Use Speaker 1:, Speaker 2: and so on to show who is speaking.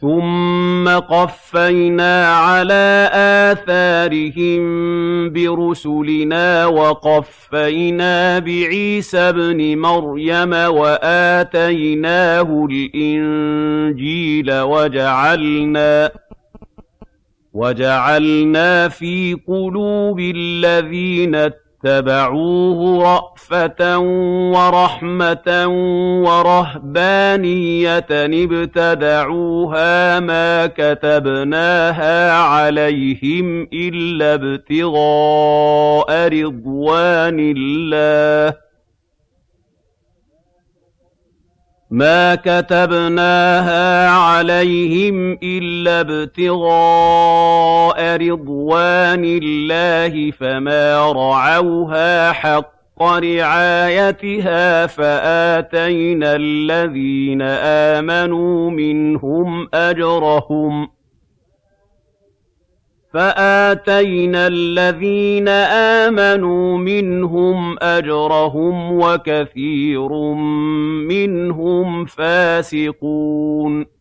Speaker 1: ثم قفينا على آثارهم برسلنا وقفينا بعيسى ابن مريم وآتيناه الإنجيل وجعلنا وجعلنا في قلوب الذين اتبعوه رأفة ورحمة ورهبانية ابتدعوها ما كتبناها عليهم إلا ابتغاء رضوان الله ما كتبناها عليهم إلا ابتغاء رضوان الله فما رعوها حق رعايتها فآتينا الذين آمنوا منهم أجرهم فآتينا الذين آمنوا منهم أجرهم وكثير منهم فاسقون